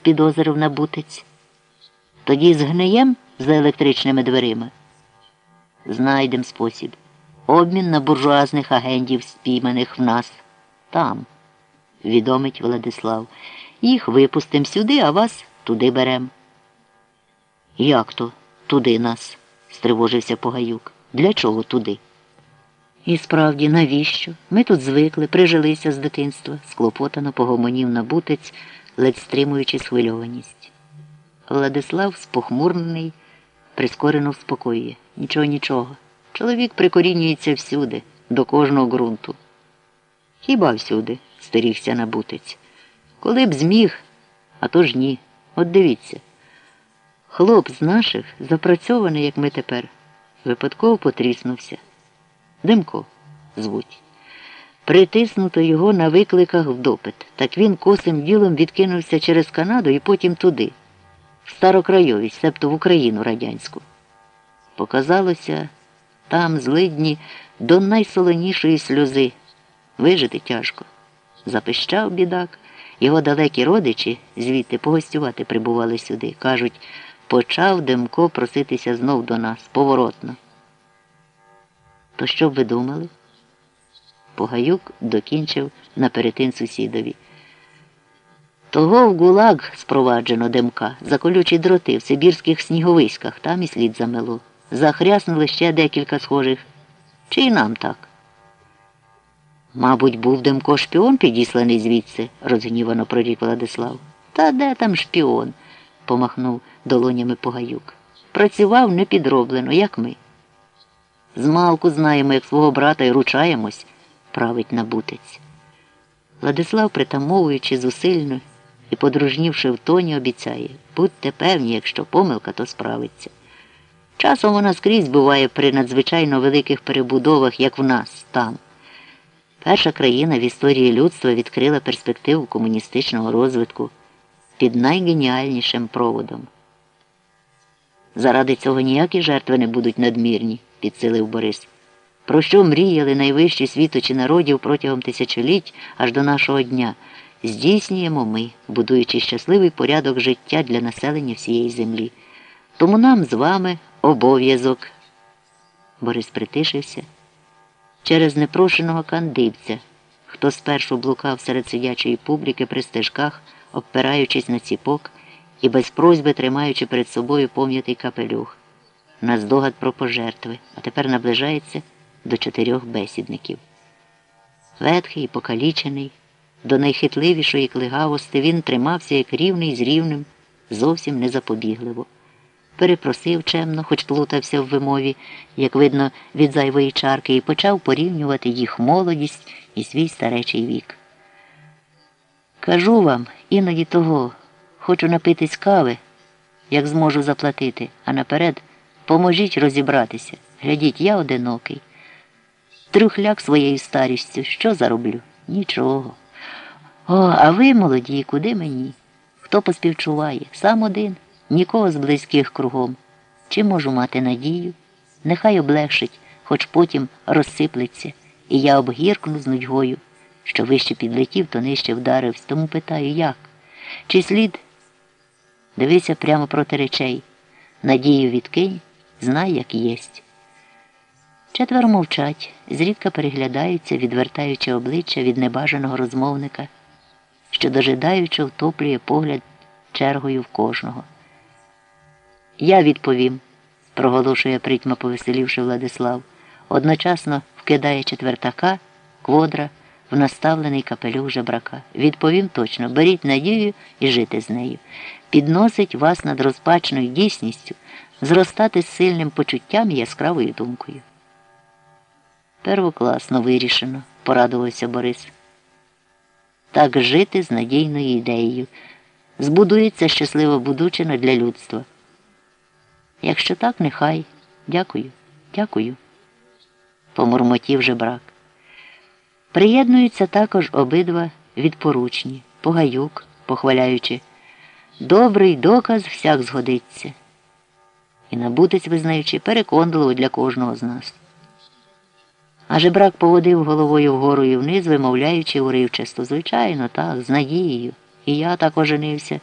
спідозрив набутець. Тоді згниєм за електричними дверима. Знайдем спосіб. Обмін на буржуазних агентів, спійманих в нас. Там, відомить Владислав. Їх випустим сюди, а вас туди берем. Як то туди нас? стривожився Погаюк. Для чого туди? І справді, навіщо? Ми тут звикли, прижилися з дитинства, склопотано погомонів набутець, ледь стримуючи схвильованість. Владислав, спохмурнений, прискорено вспокоює. Нічого, нічого. Чоловік прикорінюється всюди, до кожного ґрунту. Хіба всюди, стерігся набутець. Коли б зміг, а то ж ні. От дивіться. Хлоп з наших, запрацьований, як ми тепер, випадково потріснувся. Димко звуть. Притиснуто його на викликах в допит. Так він косим ділом відкинувся через Канаду і потім туди, в старокрайовість, себто в Україну радянську. Показалося, там злидні до найсоленішої сльози. Вижити тяжко. Запищав бідак. Його далекі родичі звідти погостювати прибували сюди. Кажуть, почав Демко проситися знов до нас, поворотно. То що б ви думали? Погаюк докінчив на перетин сусідові. Того в гулаг спроваджено Демка, за колючі дроти в Сибірських сніговиськах, там і слід замело. Захряснули ще декілька схожих. Чи й нам так? Мабуть, був Демко шпіон підісланий звідси, розгнівано прорік Владислав. Та де там шпіон? помахнув долонями Погаюк. Працював непідроблено, як ми. Змалку знаємо, як свого брата і ручаємось, править набутець. Владислав, притамовуючи зусильно і подружнівши в тоні, обіцяє будьте певні, якщо помилка, то справиться. Часом вона скрізь буває при надзвичайно великих перебудовах, як в нас, там. Перша країна в історії людства відкрила перспективу комуністичного розвитку під найгеніальнішим проводом. Заради цього ніякі жертви не будуть надмірні, підсилив Борис. Про що мріяли найвищі світочі народів протягом тисячоліть аж до нашого дня, здійснюємо ми, будуючи щасливий порядок життя для населення всієї землі. Тому нам з вами обов'язок. Борис притишився через непрошеного кандивця, хто спершу блукав серед сидячої публіки при стежках, обпираючись на ціпок і без просьби тримаючи перед собою пом'ятий капелюх, на здогад про пожертви, а тепер наближається до чотирьох бесідників. Ветхий, покалічений, до найхитливішої клигавости він тримався як рівний з рівним, зовсім незапобігливо перепросив чемно, хоч плутався в вимові, як видно, від зайвої чарки, і почав порівнювати їх молодість і свій старечий вік. Кажу вам, іноді того, хочу напитись кави, як зможу заплатити, а наперед поможіть розібратися. Глядіть, я одинокий. Трюхляк своєю старістю, що зароблю? Нічого. О, а ви, молоді, куди мені? Хто поспівчуває? Сам один нікого з близьких кругом. Чи можу мати надію? Нехай облегшить, хоч потім розсиплеться, і я обгіркну з нудьгою, що вище підлетів, то нижче вдарився. Тому питаю, як? Чи слід? Дивися прямо проти речей. Надію відкинь, знай, як єсть. Четверо мовчать, зрідка переглядаються, відвертаючи обличчя від небажаного розмовника, що дожидаючи втоплює погляд чергою в кожного. Я відповім, проголошує притьма повеселівши Владислав, одночасно вкидає четвертака, кводра в наставлений капелюх жебрака. Відповім точно, беріть надію і жити з нею. Підносить вас над розпачною дійсністю, зростати з сильним почуттям і яскравою думкою. Первокласно вирішено, порадувався Борис. Так жити з надійною ідеєю. Збудується щаслива будучина для людства. Якщо так, нехай. Дякую, дякую. Помурмотів жебрак. Приєднуються також обидва відпоручні, погаюк, похваляючи. Добрий доказ всяк згодиться. І набутець, визнаючи, переконливо для кожного з нас. А жебрак поводив головою вгору і вниз, вимовляючи уривчасто. Звичайно, так, з надією. І я так оженився.